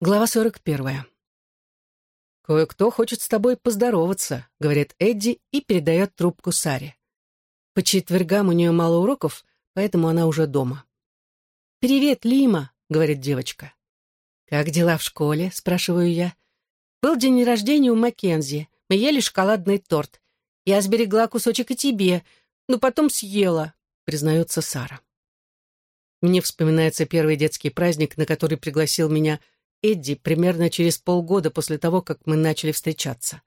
Глава 41. «Кое-кто хочет с тобой поздороваться», — говорит Эдди и передает трубку Саре. По четвергам у нее мало уроков, поэтому она уже дома. «Привет, Лима», — говорит девочка. «Как дела в школе?» — спрашиваю я. «Был день рождения у Маккензи. Мы ели шоколадный торт. Я сберегла кусочек и тебе, но потом съела», — признается Сара. Мне вспоминается первый детский праздник, на который пригласил меня Эдди примерно через полгода после того, как мы начали встречаться.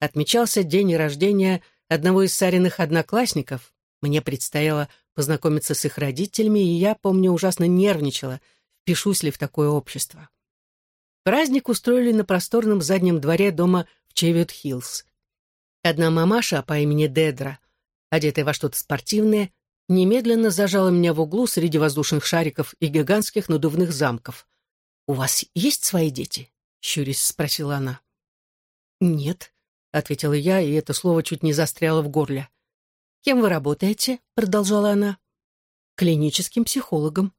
Отмечался день рождения одного из Сариных одноклассников. Мне предстояло познакомиться с их родителями, и я, помню, ужасно нервничала, впишусь ли в такое общество. Праздник устроили на просторном заднем дворе дома в Чевит-Хиллз. Одна мамаша по имени Дедра, одетая во что-то спортивное, немедленно зажала меня в углу среди воздушных шариков и гигантских надувных замков. «У вас есть свои дети?» — щурясь спросила она. «Нет», — ответила я, и это слово чуть не застряло в горле. «Кем вы работаете?» — продолжала она. «Клиническим психологом».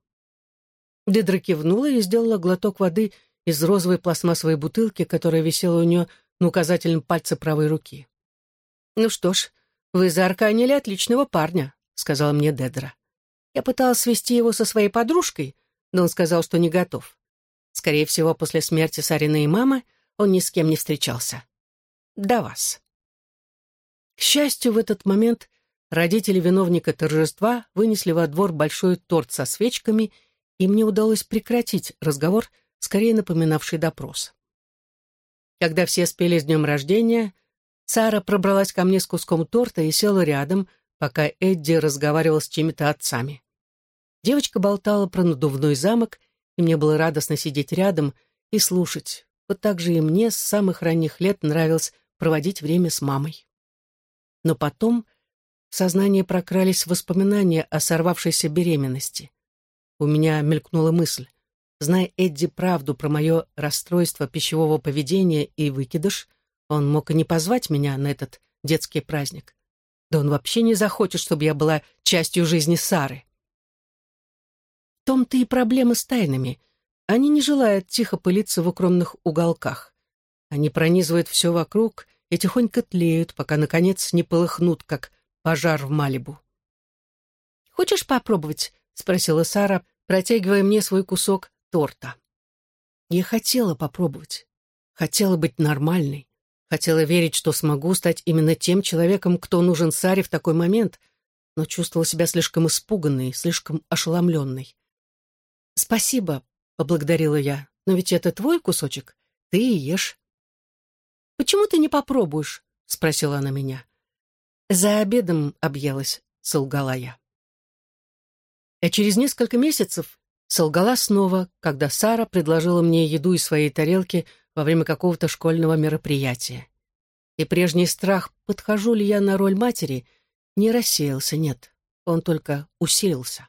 Дедра кивнула и сделала глоток воды из розовой пластмассовой бутылки, которая висела у нее на указательном пальце правой руки. «Ну что ж, вы заарканили отличного парня», — сказала мне Дедра. Я пыталась свести его со своей подружкой, но он сказал, что не готов. Скорее всего, после смерти Сарины и мамы он ни с кем не встречался. До вас. К счастью, в этот момент родители виновника торжества вынесли во двор большой торт со свечками, и мне удалось прекратить разговор, скорее напоминавший допрос. Когда все спели с днем рождения, Сара пробралась ко мне с куском торта и села рядом, пока Эдди разговаривал с чьими-то отцами. Девочка болтала про надувной замок, и мне было радостно сидеть рядом и слушать. Вот так же и мне с самых ранних лет нравилось проводить время с мамой. Но потом в сознание прокрались воспоминания о сорвавшейся беременности. У меня мелькнула мысль. Зная Эдди правду про мое расстройство пищевого поведения и выкидыш, он мог и не позвать меня на этот детский праздник. Да он вообще не захочет, чтобы я была частью жизни Сары. Том-то и проблема с тайнами. Они не желают тихо пылиться в укромных уголках. Они пронизывают все вокруг и тихонько тлеют, пока, наконец, не полыхнут, как пожар в Малибу. «Хочешь попробовать?» — спросила Сара, протягивая мне свой кусок торта. Я хотела попробовать. Хотела быть нормальной. Хотела верить, что смогу стать именно тем человеком, кто нужен Саре в такой момент, но чувствовала себя слишком испуганной, слишком ошеломленной. «Спасибо», — поблагодарила я, — «но ведь это твой кусочек, ты и ешь». «Почему ты не попробуешь?» — спросила она меня. «За обедом объелась», — солгала я. А через несколько месяцев солгала снова, когда Сара предложила мне еду из своей тарелки во время какого-то школьного мероприятия. И прежний страх, подхожу ли я на роль матери, не рассеялся, нет, он только усилился.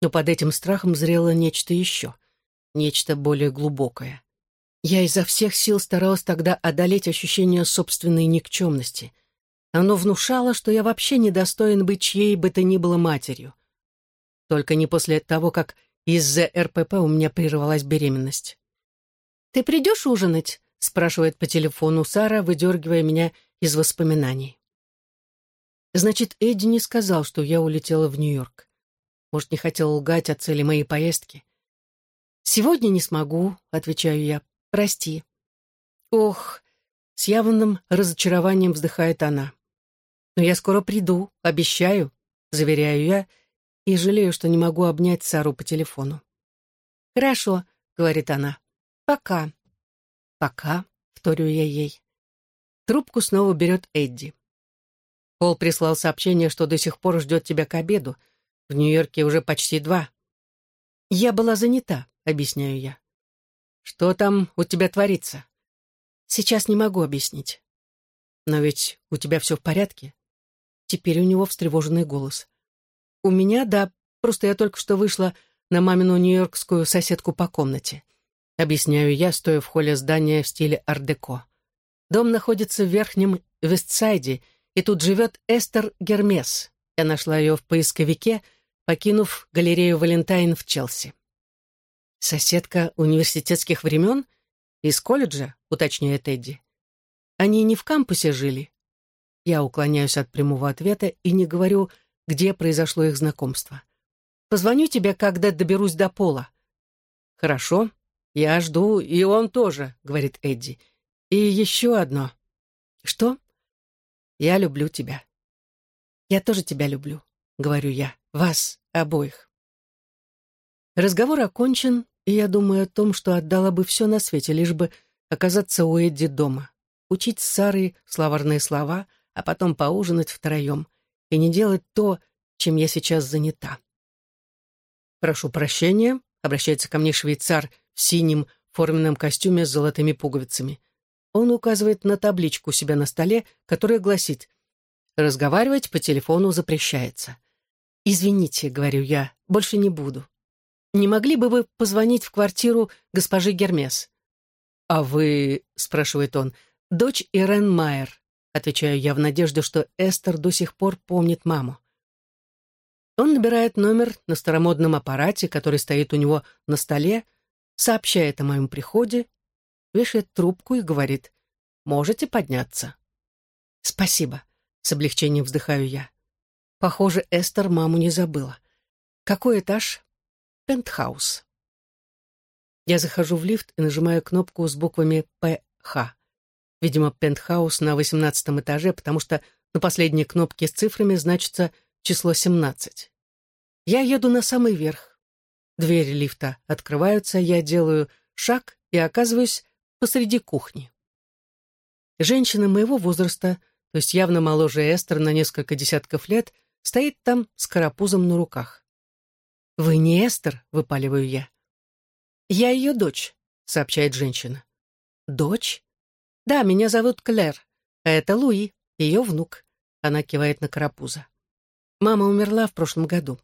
Но под этим страхом зрело нечто еще, нечто более глубокое. Я изо всех сил старалась тогда одолеть ощущение собственной никчемности. Оно внушало, что я вообще недостоин быть чьей бы то ни было матерью. Только не после того, как из-за РПП у меня прервалась беременность. «Ты придешь ужинать?» — спрашивает по телефону Сара, выдергивая меня из воспоминаний. Значит, Эдди не сказал, что я улетела в Нью-Йорк. Может, не хотел лгать о цели моей поездки. «Сегодня не смогу», — отвечаю я. «Прости». «Ох», — с явным разочарованием вздыхает она. «Но я скоро приду, обещаю», — заверяю я, и жалею, что не могу обнять Сару по телефону. «Хорошо», — говорит она. «Пока». «Пока», — вторю я ей. Трубку снова берет Эдди. Пол прислал сообщение, что до сих пор ждет тебя к обеду. В Нью-Йорке уже почти два. Я была занята, объясняю я. Что там у тебя творится? Сейчас не могу объяснить. Но ведь у тебя все в порядке? Теперь у него встревоженный голос. У меня, да, просто я только что вышла на мамину нью-йоркскую соседку по комнате. Объясняю я, стоя в холле здания в стиле ар-деко. Дом находится в верхнем Вестсайде, и тут живет Эстер Гермес. Я нашла ее в поисковике — покинув галерею «Валентайн» в Челси. Соседка университетских времен? Из колледжа, уточняет Эдди. Они не в кампусе жили. Я уклоняюсь от прямого ответа и не говорю, где произошло их знакомство. Позвоню тебе, когда доберусь до пола. Хорошо, я жду, и он тоже, говорит Эдди. И еще одно. Что? Я люблю тебя. Я тоже тебя люблю, говорю я. Вас обоих. Разговор окончен, и я думаю о том, что отдала бы все на свете, лишь бы оказаться у Эдди дома, учить с Сарой словарные слова, а потом поужинать втроем и не делать то, чем я сейчас занята. «Прошу прощения», — обращается ко мне швейцар в синем форменном костюме с золотыми пуговицами. Он указывает на табличку у себя на столе, которая гласит «Разговаривать по телефону запрещается». «Извините», — говорю я, — «больше не буду». «Не могли бы вы позвонить в квартиру госпожи Гермес?» «А вы...» — спрашивает он. «Дочь Ирен Майер», — отвечаю я в надежде, что Эстер до сих пор помнит маму. Он набирает номер на старомодном аппарате, который стоит у него на столе, сообщает о моем приходе, вешает трубку и говорит «Можете подняться». «Спасибо», — с облегчением вздыхаю я. Похоже, Эстер маму не забыла. «Какой этаж?» «Пентхаус». Я захожу в лифт и нажимаю кнопку с буквами «ПХ». Видимо, пентхаус на восемнадцатом этаже, потому что на последней кнопке с цифрами значится число 17. Я еду на самый верх. Двери лифта открываются, я делаю шаг и оказываюсь посреди кухни. Женщина моего возраста, то есть явно моложе Эстер на несколько десятков лет, стоит там с карапузом на руках. «Вы не Эстер?» — выпаливаю я. «Я ее дочь», — сообщает женщина. «Дочь?» «Да, меня зовут Клэр, а это Луи, ее внук». Она кивает на карапуза. Мама умерла в прошлом году.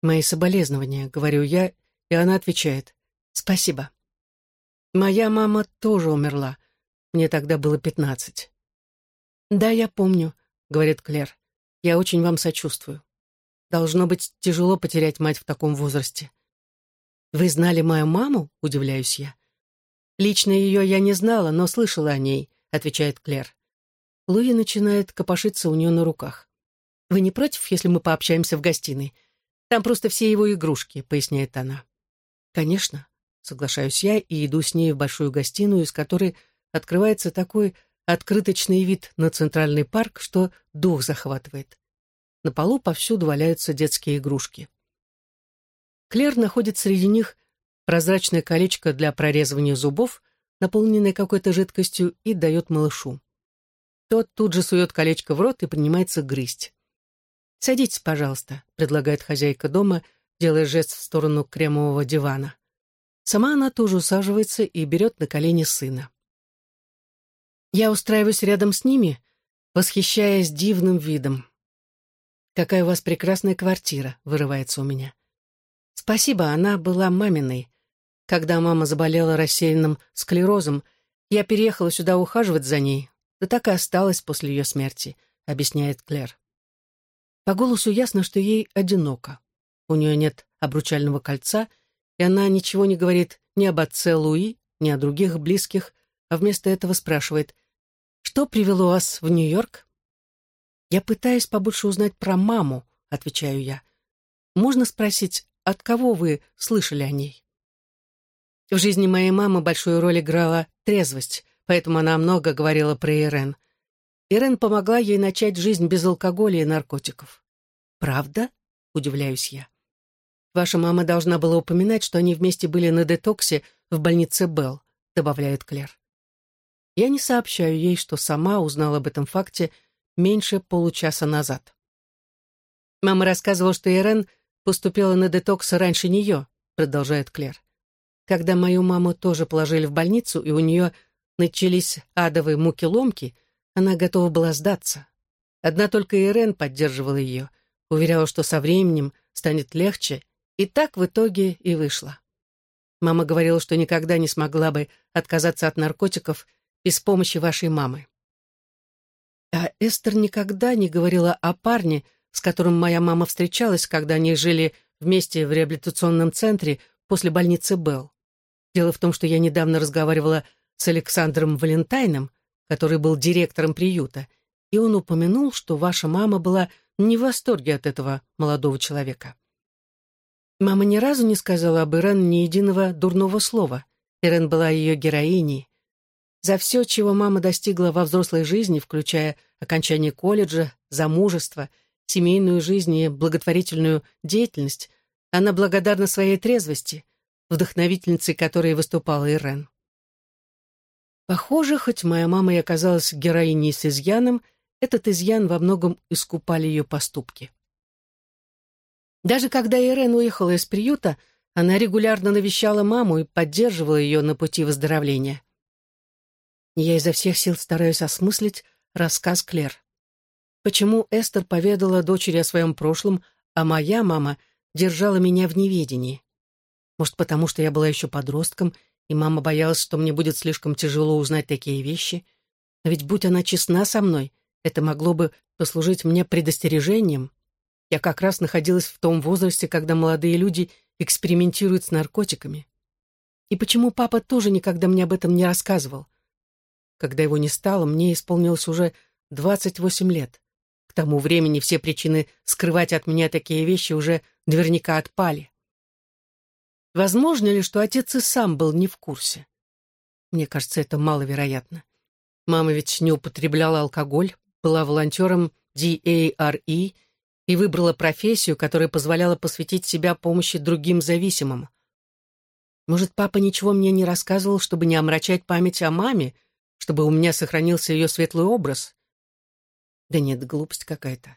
Мои соболезнования, говорю я, и она отвечает. Спасибо. Моя мама тоже умерла. Мне тогда было пятнадцать. Да, я помню, говорит Клэр. Я очень вам сочувствую. Должно быть тяжело потерять мать в таком возрасте. Вы знали мою маму? Удивляюсь я. Лично ее я не знала, но слышала о ней, отвечает Клэр. Луи начинает копошиться у нее на руках. «Вы не против, если мы пообщаемся в гостиной? Там просто все его игрушки», — поясняет она. «Конечно», — соглашаюсь я и иду с ней в большую гостиную, из которой открывается такой открыточный вид на центральный парк, что дух захватывает. На полу повсюду валяются детские игрушки. Клер находит среди них прозрачное колечко для прорезывания зубов, наполненное какой-то жидкостью, и дает малышу. Тот тут же сует колечко в рот и принимается грызть. «Садитесь, пожалуйста», — предлагает хозяйка дома, делая жест в сторону кремового дивана. Сама она тоже усаживается и берет на колени сына. Я устраиваюсь рядом с ними, восхищаясь дивным видом. «Какая у вас прекрасная квартира», — вырывается у меня. «Спасибо, она была маминой. Когда мама заболела рассеянным склерозом, я переехала сюда ухаживать за ней, да так и осталась после ее смерти», — объясняет Клэр. По голосу ясно, что ей одиноко. У нее нет обручального кольца, и она ничего не говорит ни об отце Луи, ни о других близких, а вместо этого спрашивает, «Что привело вас в Нью-Йорк?» «Я пытаюсь побольше узнать про маму», — отвечаю я. «Можно спросить, от кого вы слышали о ней?» В жизни моей мамы большую роль играла трезвость, поэтому она много говорила про Ирен — Ирен помогла ей начать жизнь без алкоголя и наркотиков. «Правда?» — удивляюсь я. «Ваша мама должна была упоминать, что они вместе были на детоксе в больнице Белл», — добавляет Клер. Я не сообщаю ей, что сама узнала об этом факте меньше получаса назад. «Мама рассказывала, что Ирен поступила на детокс раньше нее», — продолжает Клер. «Когда мою маму тоже положили в больницу, и у нее начались адовые муки-ломки», — она готова была сдаться. Одна только Ирен поддерживала ее, уверяла, что со временем станет легче, и так в итоге и вышло. Мама говорила, что никогда не смогла бы отказаться от наркотиков без помощи вашей мамы. А Эстер никогда не говорила о парне, с которым моя мама встречалась, когда они жили вместе в реабилитационном центре после больницы Белл. Дело в том, что я недавно разговаривала с Александром Валентайном, который был директором приюта, и он упомянул, что ваша мама была не в восторге от этого молодого человека. Мама ни разу не сказала об Ирен ни единого дурного слова. Ирен была ее героиней. За все, чего мама достигла во взрослой жизни, включая окончание колледжа, замужество, семейную жизнь и благотворительную деятельность, она благодарна своей трезвости, вдохновительницей которой выступала Ирен. Похоже, хоть моя мама и оказалась героиней с изъяном, этот изъян во многом искупали ее поступки. Даже когда Ирен уехала из приюта, она регулярно навещала маму и поддерживала ее на пути выздоровления. Я изо всех сил стараюсь осмыслить рассказ Клер. Почему Эстер поведала дочери о своем прошлом, а моя мама держала меня в неведении? Может, потому что я была еще подростком, и мама боялась, что мне будет слишком тяжело узнать такие вещи? Но ведь будь она честна со мной, это могло бы послужить мне предостережением. Я как раз находилась в том возрасте, когда молодые люди экспериментируют с наркотиками. И почему папа тоже никогда мне об этом не рассказывал? Когда его не стало, мне исполнилось уже 28 лет. К тому времени все причины скрывать от меня такие вещи уже наверняка отпали. Возможно ли, что отец и сам был не в курсе? Мне кажется, это маловероятно. Мама ведь не употребляла алкоголь, была волонтером DARE и выбрала профессию, которая позволяла посвятить себя помощи другим зависимым. Может, папа ничего мне не рассказывал, чтобы не омрачать память о маме, чтобы у меня сохранился ее светлый образ? Да нет, глупость какая-то.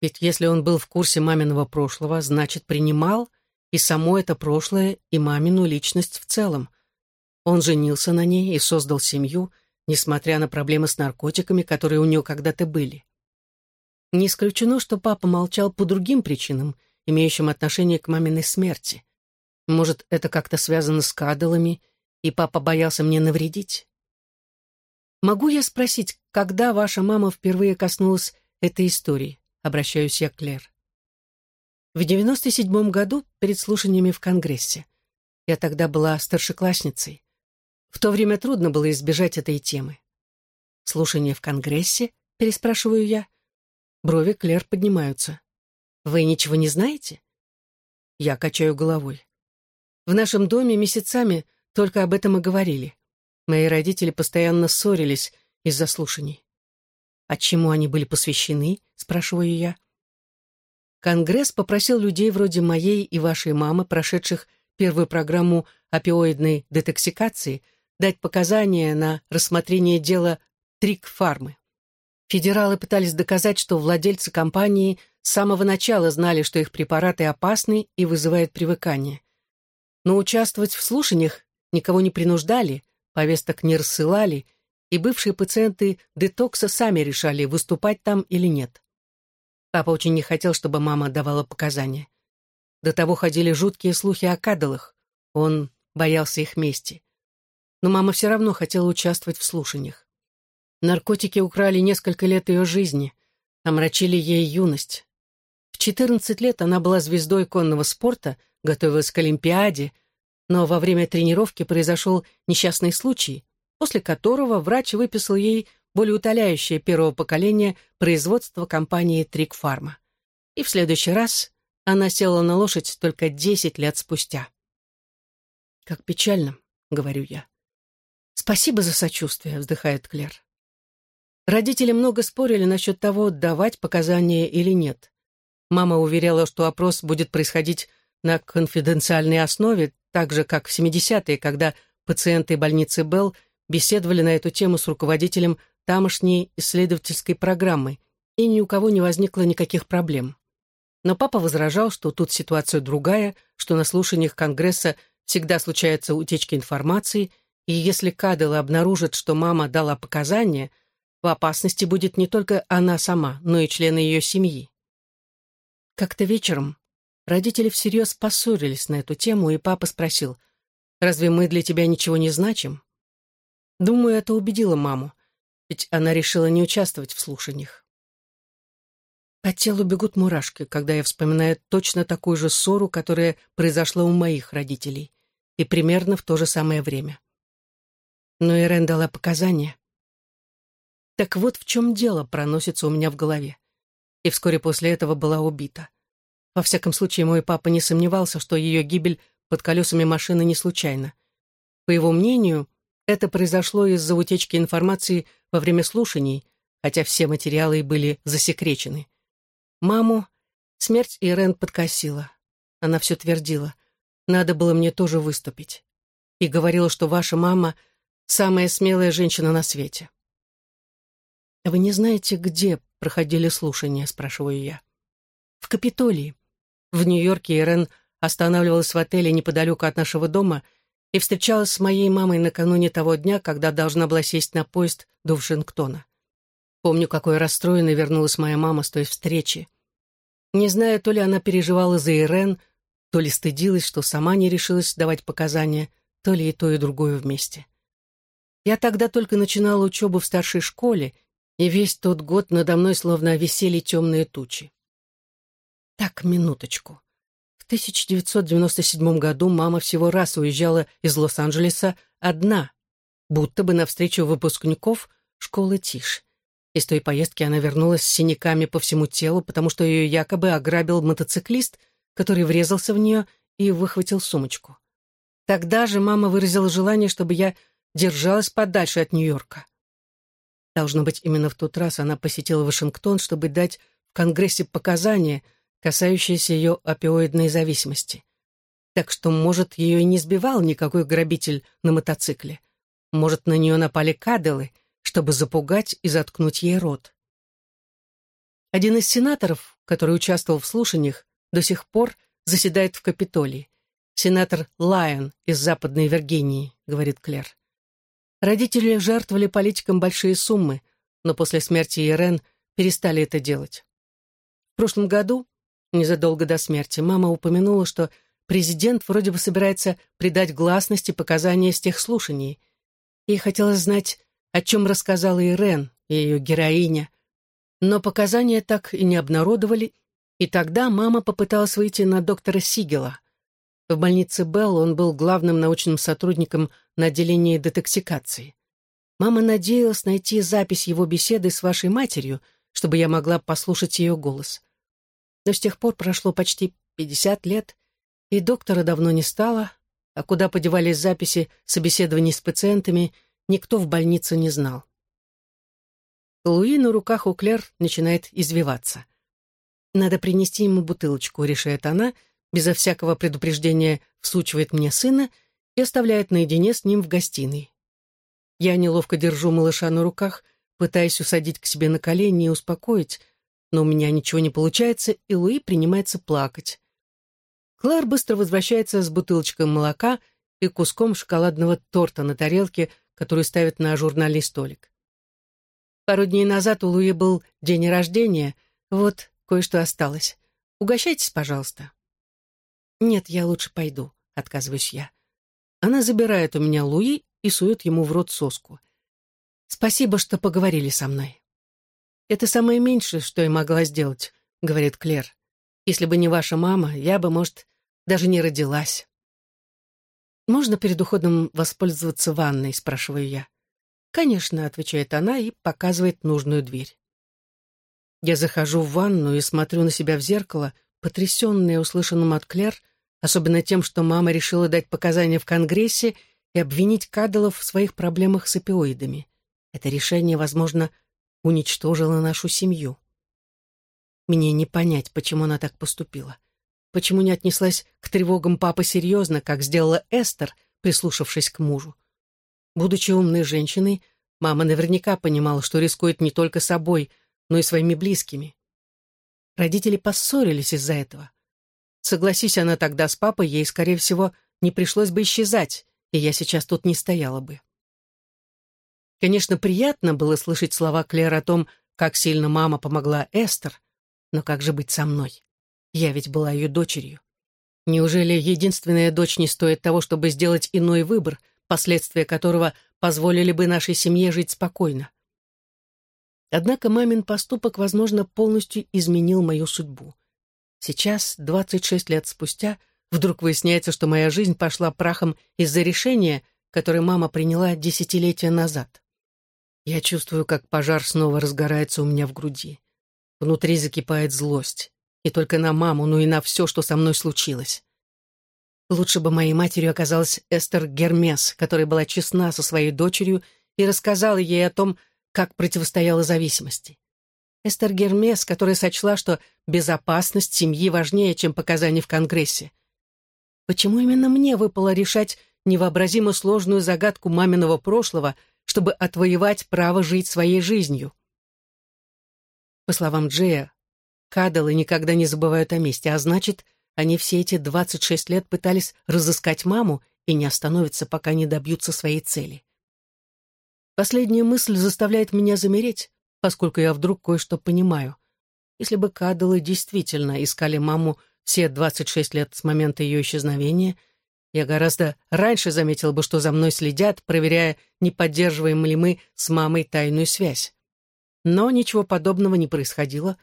Ведь если он был в курсе маминого прошлого, значит, принимал и само это прошлое, и мамину личность в целом. Он женился на ней и создал семью, несмотря на проблемы с наркотиками, которые у него когда-то были. Не исключено, что папа молчал по другим причинам, имеющим отношение к маминой смерти. Может, это как-то связано с кадалами, и папа боялся мне навредить? Могу я спросить, когда ваша мама впервые коснулась этой истории? Обращаюсь я к Клер. В 97-м году перед слушаниями в Конгрессе. Я тогда была старшеклассницей. В то время трудно было избежать этой темы. «Слушание в Конгрессе?» — переспрашиваю я. Брови Клер поднимаются. «Вы ничего не знаете?» Я качаю головой. В нашем доме месяцами только об этом и говорили. Мои родители постоянно ссорились из-за слушаний. «А чему они были посвящены?» — спрашиваю я. Конгресс попросил людей вроде моей и вашей мамы, прошедших первую программу опиоидной детоксикации, дать показания на рассмотрение дела Трик-фармы. Федералы пытались доказать, что владельцы компании с самого начала знали, что их препараты опасны и вызывают привыкание. Но участвовать в слушаниях никого не принуждали, повесток не рассылали, и бывшие пациенты детокса сами решали, выступать там или нет. Папа очень не хотел, чтобы мама давала показания. До того ходили жуткие слухи о кадалах. Он боялся их мести. Но мама все равно хотела участвовать в слушаниях. Наркотики украли несколько лет ее жизни, омрачили ей юность. В 14 лет она была звездой конного спорта, готовилась к Олимпиаде, но во время тренировки произошел несчастный случай, после которого врач выписал ей болеутоляющее первого поколения производства компании Трикфарма. И в следующий раз она села на лошадь только 10 лет спустя. «Как печально», — говорю я. «Спасибо за сочувствие», — вздыхает Клер. Родители много спорили насчет того, давать показания или нет. Мама уверяла, что опрос будет происходить на конфиденциальной основе, так же, как в 70-е, когда пациенты больницы Белл беседовали на эту тему с руководителем тамошней исследовательской программы, и ни у кого не возникло никаких проблем. Но папа возражал, что тут ситуация другая, что на слушаниях Конгресса всегда случаются утечки информации, и если Кадела обнаружит, что мама дала показания – в опасности будет не только она сама, но и члены ее семьи. Как-то вечером родители всерьез поссорились на эту тему, и папа спросил, «Разве мы для тебя ничего не значим?» Думаю, это убедило маму, ведь она решила не участвовать в слушаниях. По телу бегут мурашки, когда я вспоминаю точно такую же ссору, которая произошла у моих родителей, и примерно в то же самое время. Но Ирен дала показания. Так вот в чем дело проносится у меня в голове. И вскоре после этого была убита. Во всяком случае, мой папа не сомневался, что ее гибель под колесами машины не случайна. По его мнению, это произошло из-за утечки информации во время слушаний, хотя все материалы были засекречены. Маму смерть Ирен подкосила. Она все твердила. Надо было мне тоже выступить. И говорила, что ваша мама — самая смелая женщина на свете. «А «Вы не знаете, где проходили слушания?» — спрашиваю я. «В Капитолии. В Нью-Йорке Ирен останавливалась в отеле неподалеку от нашего дома и встречалась с моей мамой накануне того дня, когда должна была сесть на поезд до Вашингтона. Помню, какой расстроенной вернулась моя мама с той встречи. Не знаю, то ли она переживала за Ирен, то ли стыдилась, что сама не решилась давать показания, то ли и то, и другое вместе. Я тогда только начинала учебу в старшей школе, и весь тот год надо мной словно висели темные тучи. Так, минуточку. В 1997 году мама всего раз уезжала из Лос-Анджелеса одна, будто бы навстречу выпускников школы Тиш. Из той поездки она вернулась с синяками по всему телу, потому что ее якобы ограбил мотоциклист, который врезался в нее и выхватил сумочку. Тогда же мама выразила желание, чтобы я держалась подальше от Нью-Йорка. Должно быть, именно в тот раз она посетила Вашингтон, чтобы дать в Конгрессе показания, касающиеся ее опиоидной зависимости. Так что, может, ее и не сбивал никакой грабитель на мотоцикле. Может, на нее напали каделы — чтобы запугать и заткнуть ей рот. Один из сенаторов, который участвовал в слушаниях, до сих пор заседает в Капитолии. Сенатор Лайон из Западной Виргинии, говорит Клэр. Родители жертвовали политикам большие суммы, но после смерти Ирен перестали это делать. В прошлом году, незадолго до смерти, мама упомянула, что президент вроде бы собирается придать гласности показания с тех слушаний. Ей хотелось знать, о чем рассказала Ирен, ее героиня. Но показания так и не обнародовали, и тогда мама попыталась выйти на доктора Сигела. В больнице Белл он был главным научным сотрудником на отделении детоксикации. Мама надеялась найти запись его беседы с вашей матерью, чтобы я могла послушать ее голос. Но с тех пор прошло почти 50 лет, и доктора давно не стало, а куда подевались записи собеседований с пациентами, никто в больнице не знал. Луи на руках у Клер начинает извиваться. «Надо принести ему бутылочку», — решает она, безо всякого предупреждения всучивает мне сына и оставляет наедине с ним в гостиной. Я неловко держу малыша на руках, пытаясь усадить к себе на колени и успокоить, но у меня ничего не получается, и Луи принимается плакать. Клэр быстро возвращается с бутылочкой молока и куском шоколадного торта на тарелке, которую ставят на журнальный столик. Пару дней назад у Луи был день рождения, вот кое-что осталось. Угощайтесь, пожалуйста. Нет, я лучше пойду, отказываюсь я. Она забирает у меня Луи и сует ему в рот соску. Спасибо, что поговорили со мной. Это самое меньшее, что я могла сделать, говорит Клер. Если бы не ваша мама, я бы, может, даже не родилась. «Можно перед уходом воспользоваться ванной?» — спрашиваю я. «Конечно», — отвечает она и показывает нужную дверь. Я захожу в ванну и смотрю на себя в зеркало, потрясенная услышанным от Клер, особенно тем, что мама решила дать показания в Конгрессе и обвинить Кадалов в своих проблемах с опиоидами. Это решение, возможно, уничтожило нашу семью. Мне не понять, почему она так поступила. Почему не отнеслась к тревогам папы серьезно, как сделала Эстер, прислушавшись к мужу? Будучи умной женщиной, мама наверняка понимала, что рискует не только собой, но и своими близкими. Родители поссорились из-за этого. Согласись она тогда с папой, ей, скорее всего, не пришлось бы исчезать, и я сейчас тут не стояла бы. Конечно, приятно было слышать слова Клэр о том, как сильно мама помогла Эстер, но как же быть со мной? Я ведь была ее дочерью. Неужели единственная дочь не стоит того, чтобы сделать иной выбор, последствия которого позволили бы нашей семье жить спокойно? Однако мамин поступок, возможно, полностью изменил мою судьбу. Сейчас, 26 лет спустя, вдруг выясняется, что моя жизнь пошла прахом из-за решения, которое мама приняла десятилетия назад. Я чувствую, как пожар снова разгорается у меня в груди. Внутри закипает злость. Не только на маму, но и на все, что со мной случилось. Лучше бы моей матерью оказалась Эстер Гермес, которая была честна со своей дочерью и рассказала ей о том, как противостояла зависимости. Эстер Гермес, которая сочла, что безопасность семьи важнее, чем показания в Конгрессе. Почему именно мне выпало решать невообразимо сложную загадку маминого прошлого, чтобы отвоевать право жить своей жизнью? По словам Джея, кадалы никогда не забывают о месте, а значит, они все эти 26 лет пытались разыскать маму и не остановятся, пока не добьются своей цели. Последняя мысль заставляет меня замереть, поскольку я вдруг кое-что понимаю. Если бы кадалы действительно искали маму все 26 лет с момента ее исчезновения, я гораздо раньше заметил бы, что за мной следят, проверяя, не поддерживаем ли мы с мамой тайную связь. Но ничего подобного не происходило,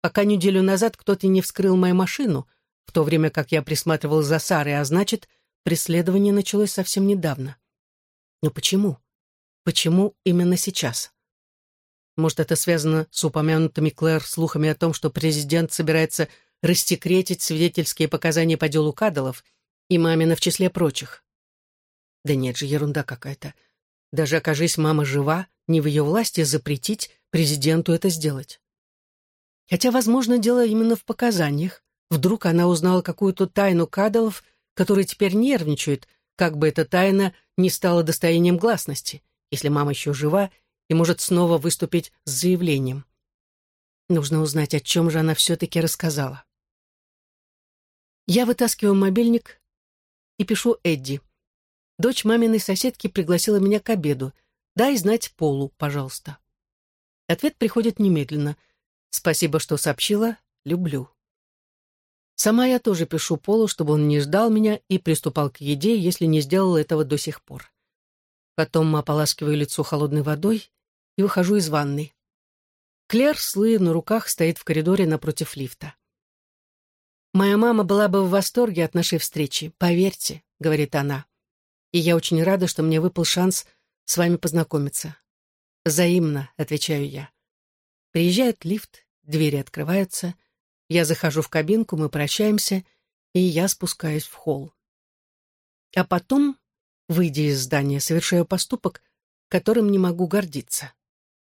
пока неделю назад кто-то не вскрыл мою машину, в то время как я присматривал за Сарой, а значит, преследование началось совсем недавно. Но почему? Почему именно сейчас? Может, это связано с упомянутыми Клэр слухами о том, что президент собирается рассекретить свидетельские показания по делу Кадалов и мамина в числе прочих. Да нет же, ерунда какая-то. Даже окажись мама жива, не в ее власти запретить президенту это сделать. Хотя, возможно, дело именно в показаниях. Вдруг она узнала какую-то тайну Кадалов, которая теперь нервничает, как бы эта тайна не стала достоянием гласности если мама еще жива и может снова выступить с заявлением. Нужно узнать, о чем же она все-таки рассказала. Я вытаскиваю мобильник и пишу Эдди. Дочь маминой соседки пригласила меня к обеду. Дай знать Полу, пожалуйста. Ответ приходит немедленно. Спасибо, что сообщила. Люблю. Сама я тоже пишу Полу, чтобы он не ждал меня и приступал к еде, если не сделал этого до сих пор. Потом ополаскиваю лицо холодной водой и выхожу из ванной. Клер с Луи на руках стоит в коридоре напротив лифта. «Моя мама была бы в восторге от нашей встречи, поверьте», — говорит она. «И я очень рада, что мне выпал шанс с вами познакомиться». «Взаимно», — отвечаю я. Приезжает лифт, двери открываются, я захожу в кабинку, мы прощаемся, и я спускаюсь в холл. А потом Выйдя из здания, совершаю поступок, которым не могу гордиться.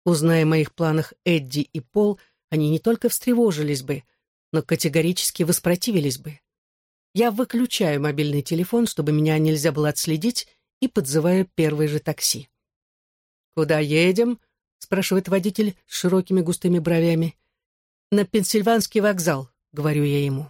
Узная о моих планах Эдди и Пол, они не только встревожились бы, но категорически воспротивились бы. Я выключаю мобильный телефон, чтобы меня нельзя было отследить, и подзываю первое же такси. «Куда едем?» — спрашивает водитель с широкими густыми бровями. «На Пенсильванский вокзал», — говорю я ему.